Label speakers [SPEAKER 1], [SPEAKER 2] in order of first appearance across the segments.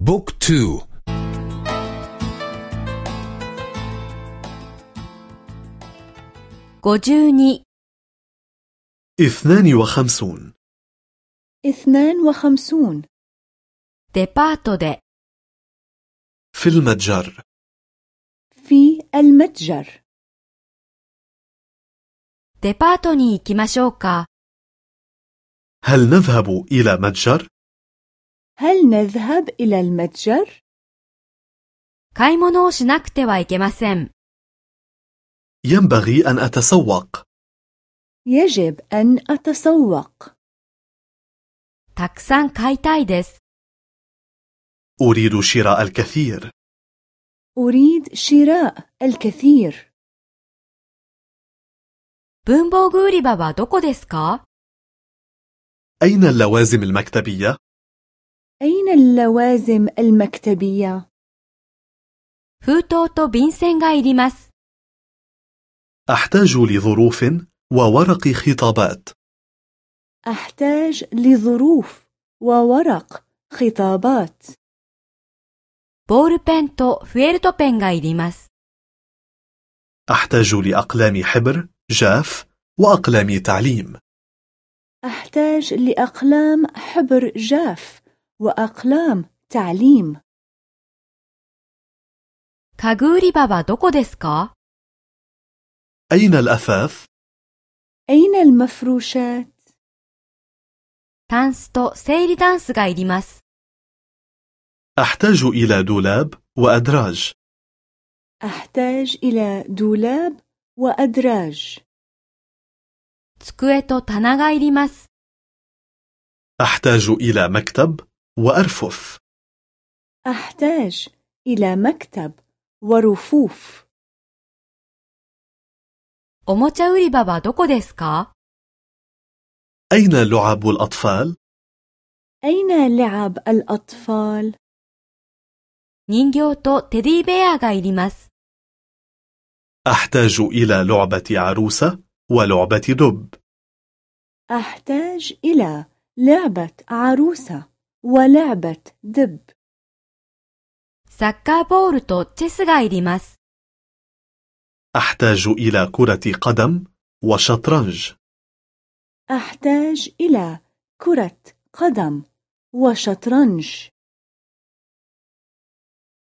[SPEAKER 1] Book two.
[SPEAKER 2] غجوني
[SPEAKER 3] اثنان وخمسون.
[SPEAKER 4] اثنان وخمسون.
[SPEAKER 2] デパートで.
[SPEAKER 3] في المتجر.
[SPEAKER 4] في المتجر.
[SPEAKER 2] デパートに
[SPEAKER 3] هل نذهب إلى متجر؟
[SPEAKER 4] هل نذهب إلى المتجر؟
[SPEAKER 2] 買い物をしなくてはいけません。
[SPEAKER 3] ينبغي أن أتسوق
[SPEAKER 4] يجب أن أتسوق
[SPEAKER 2] たくさん買いたいです。
[SPEAKER 3] أريد شراء الكثير
[SPEAKER 4] أريد شراء الكثير
[SPEAKER 2] 文房具売り場はどこですか
[SPEAKER 3] أين اللوازم المكتبية؟
[SPEAKER 4] أين اللوازم المكتبية؟
[SPEAKER 2] 封筒と便箋がいります。
[SPEAKER 3] أحتاج لظروف وورق خطابات
[SPEAKER 4] أحتاج لظروف وورق خطابات
[SPEAKER 2] ボールペンとフェルトペンがいります。
[SPEAKER 3] أحتاج لأقلام حبر جاف وأقلام تعليم
[SPEAKER 4] أحتاج لأقلام حبر جاف وأقلام تعليم
[SPEAKER 2] 家具売り場はどこですか
[SPEAKER 3] أين الأثاث؟
[SPEAKER 4] أين المفروشات؟
[SPEAKER 2] タンスと整理ダンスがいります。
[SPEAKER 3] أحتاج إلى دولاب وأدراج
[SPEAKER 4] أحتاج إلى دولاب وأدراج
[SPEAKER 2] 机と棚がいります。
[SPEAKER 3] أحتاج إلى مكتب وأرفف
[SPEAKER 4] أحتاج إلى مكتب ورفوف
[SPEAKER 2] おもちゃ売り場はどこですか
[SPEAKER 3] أين لعب الأطفال؟
[SPEAKER 4] أين لعب الأطفال؟
[SPEAKER 2] 人形とテディベアがいります。
[SPEAKER 3] أحتاج إلى لعبة عروسة ولعبة دب
[SPEAKER 4] أحتاج إلى لعبة عروسة ولعبة دب
[SPEAKER 2] サッカーボールとチェスがいります。
[SPEAKER 3] أحتاج إلى كرة قدم وشطرنج
[SPEAKER 4] أحتاج إلى كرة قدم وشطرنج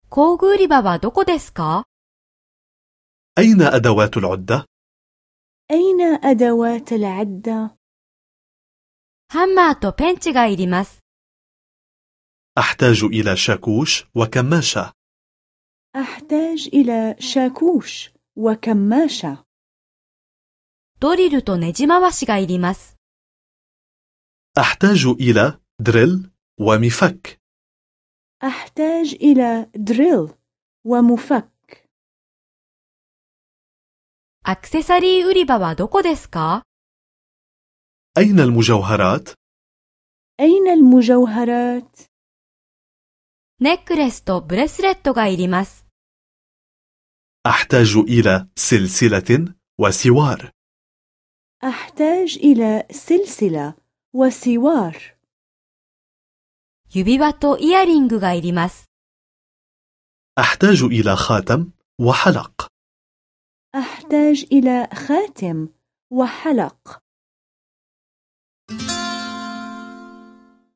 [SPEAKER 2] 工具売り場はどこですか
[SPEAKER 3] أين أدوات العدة؟
[SPEAKER 4] أين أدوات العدة؟
[SPEAKER 2] ハンマーとペンチがいります。
[SPEAKER 3] أحتاج إلى شاكوش وكماشة
[SPEAKER 4] أحتاج إلى شاكوش وكماشة
[SPEAKER 2] ドリルとネジ回しがいります。
[SPEAKER 3] أحتاج إلى دريل ومفك
[SPEAKER 4] أحتاج إلى دريل ومفك
[SPEAKER 2] アクセサリー売り場はどこですか
[SPEAKER 3] أين المجوهرات؟
[SPEAKER 4] أين المجوهرات؟
[SPEAKER 2] ネックレスとブレスレットがいります。
[SPEAKER 3] أحتاج إلى سلسلة وسوار
[SPEAKER 4] أحتاج إلى سلسلة وسوار
[SPEAKER 2] 指輪とイヤリングがいります。
[SPEAKER 3] أحتاج إلى خاتم وحلق
[SPEAKER 4] أحتاج إلى خاتم وحلق